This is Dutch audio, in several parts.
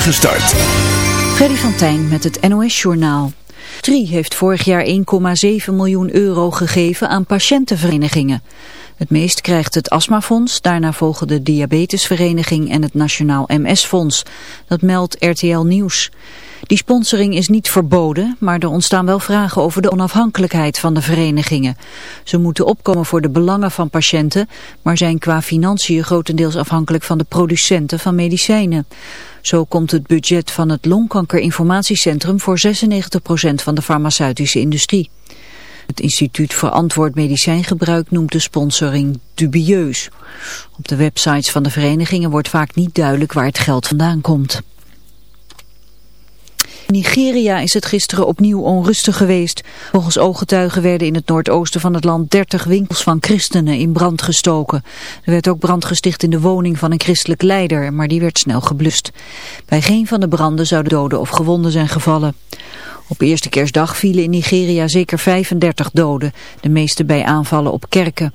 spoedige start. Freddy van Tijn met het NOS-journaal. TRI heeft vorig jaar 1,7 miljoen euro gegeven aan patiëntenverenigingen. Het meest krijgt het astmafonds, daarna volgen de diabetesvereniging en het Nationaal MS-fonds. Dat meldt RTL Nieuws. Die sponsoring is niet verboden, maar er ontstaan wel vragen over de onafhankelijkheid van de verenigingen. Ze moeten opkomen voor de belangen van patiënten, maar zijn qua financiën grotendeels afhankelijk van de producenten van medicijnen. Zo komt het budget van het Longkankerinformatiecentrum voor 96% van de farmaceutische industrie. Het Instituut Verantwoord Medicijngebruik noemt de sponsoring dubieus. Op de websites van de verenigingen wordt vaak niet duidelijk waar het geld vandaan komt. Nigeria is het gisteren opnieuw onrustig geweest. Volgens ooggetuigen werden in het noordoosten van het land 30 winkels van christenen in brand gestoken. Er werd ook brand gesticht in de woning van een christelijk leider, maar die werd snel geblust. Bij geen van de branden zouden doden of gewonden zijn gevallen. Op eerste kerstdag vielen in Nigeria zeker 35 doden, de meeste bij aanvallen op kerken.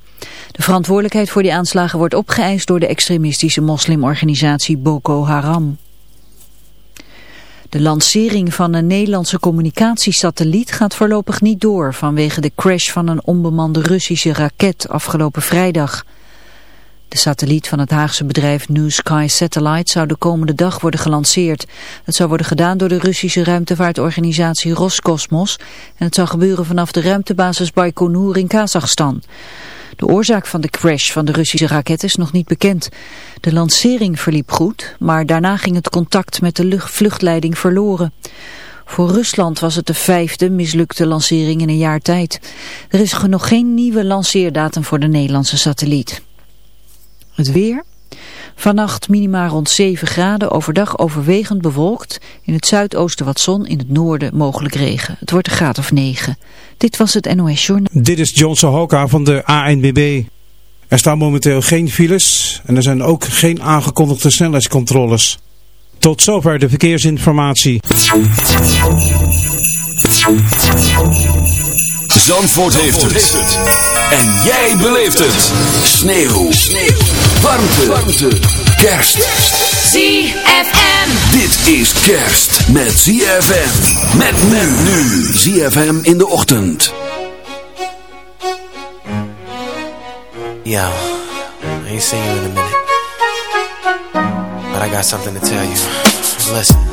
De verantwoordelijkheid voor die aanslagen wordt opgeëist door de extremistische moslimorganisatie Boko Haram. De lancering van een Nederlandse communicatiesatelliet gaat voorlopig niet door vanwege de crash van een onbemande Russische raket afgelopen vrijdag. De satelliet van het Haagse bedrijf New Sky Satellite zou de komende dag worden gelanceerd. Het zou worden gedaan door de Russische ruimtevaartorganisatie Roscosmos en het zou gebeuren vanaf de ruimtebasis Baikonur in Kazachstan. De oorzaak van de crash van de Russische raket is nog niet bekend. De lancering verliep goed, maar daarna ging het contact met de vluchtleiding verloren. Voor Rusland was het de vijfde mislukte lancering in een jaar tijd. Er is nog geen nieuwe lanceerdatum voor de Nederlandse satelliet. Het weer... Vannacht minima rond 7 graden, overdag overwegend bewolkt. In het zuidoosten wat zon, in het noorden mogelijk regen. Het wordt een graad of 9. Dit was het NOS Journal. Dit is Johnson Hoka van de ANBB. Er staan momenteel geen files en er zijn ook geen aangekondigde snelheidscontroles. Tot zover de verkeersinformatie. Zandvoort, heeft, het. En jij beleeft het. Sneeuw. Sneeuw. Warmte. Warmte. Kerst. ZFM. Dit is kerst met ZFM. Met men nu. ZFM in de ochtend. Yo, I ain't seen you in a minute. But I got something to tell you. Listen.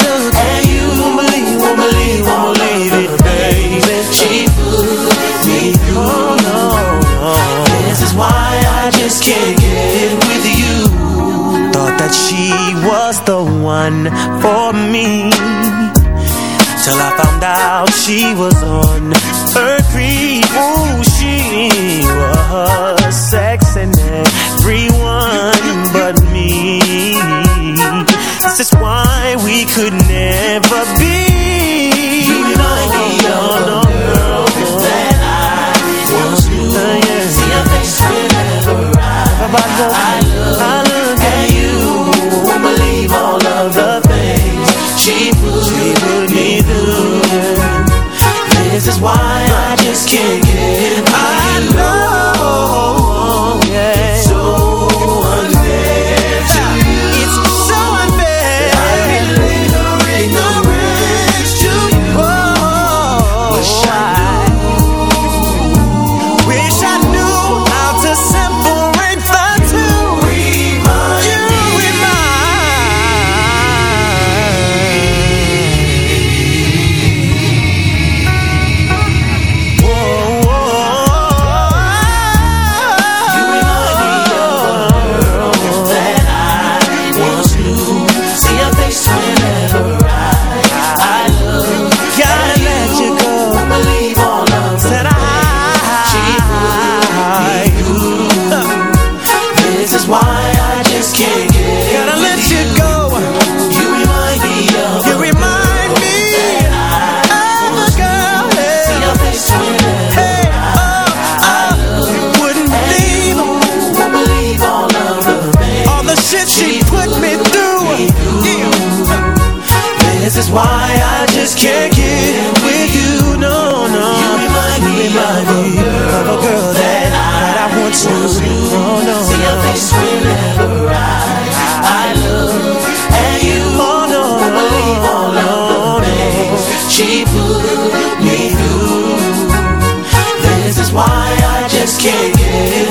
look, I just can't get it with you. Thought that she was the one for me. Till I found out she was on her creep. Ooh, she was sexing everyone but me. This is why we could never be. skin. Can't get with you, no, no. You remind me, remind me of a girl that, that I once knew. Oh, no, See your face whenever I, I look at you. Oh, no, no, no, no, no. She put me through. This is why I just can't get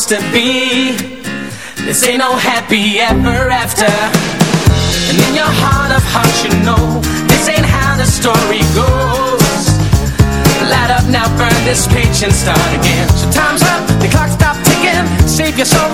supposed to be. This ain't no happy ever after. And in your heart of hearts, you know, this ain't how the story goes. Light up now, burn this page and start again. So time's up, the clock stop ticking. Save your soul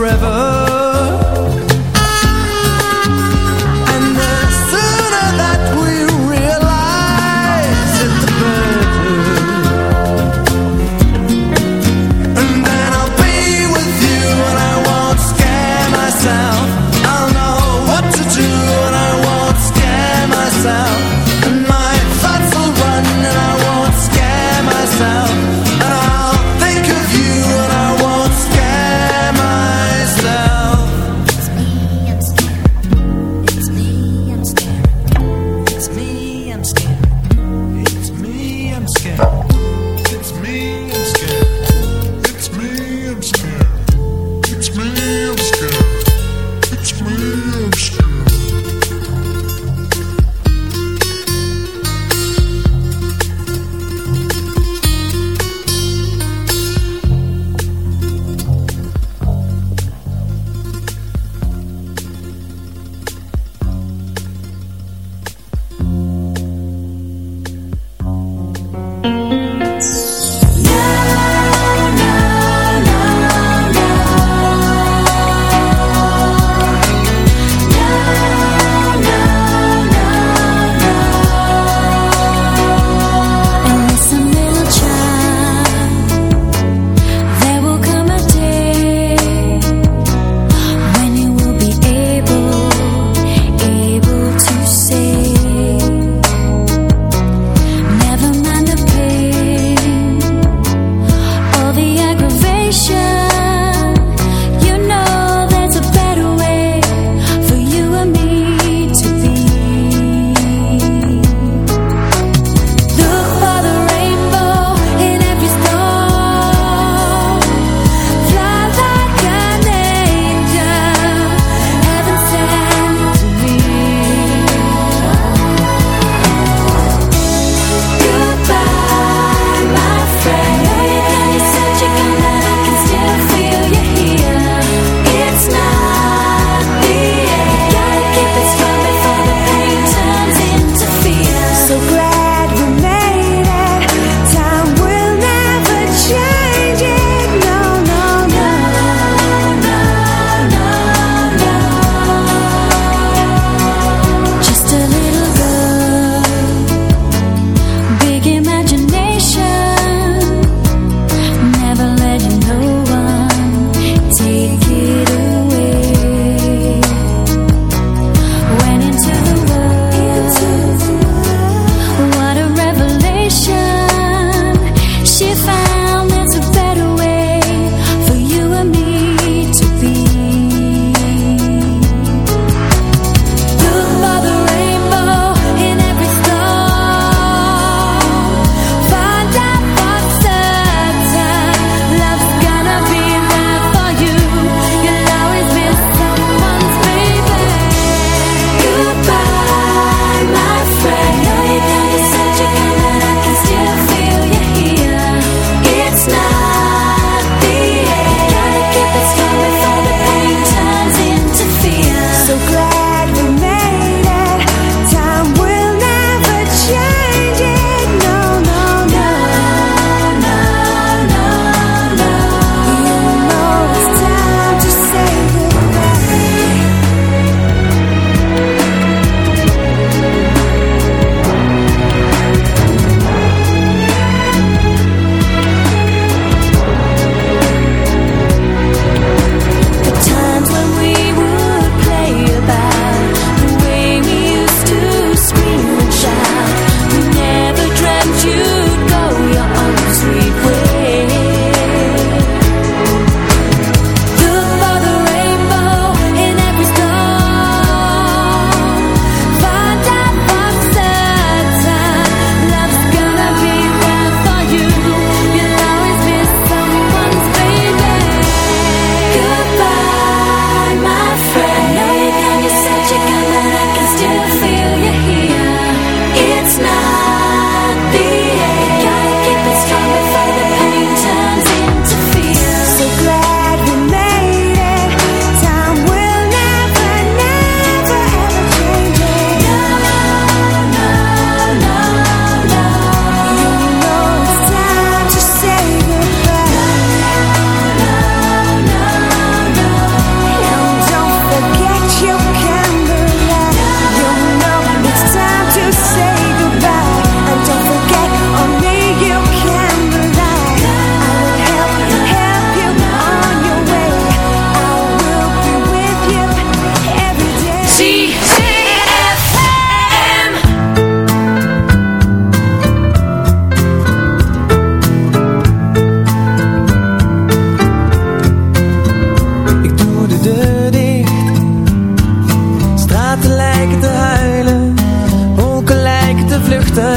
forever.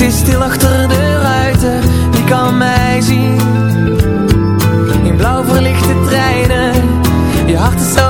het is stil achter de ruiten, wie kan mij zien? blauw verlichte treinen Je hart is zo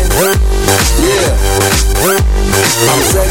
I'm saying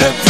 the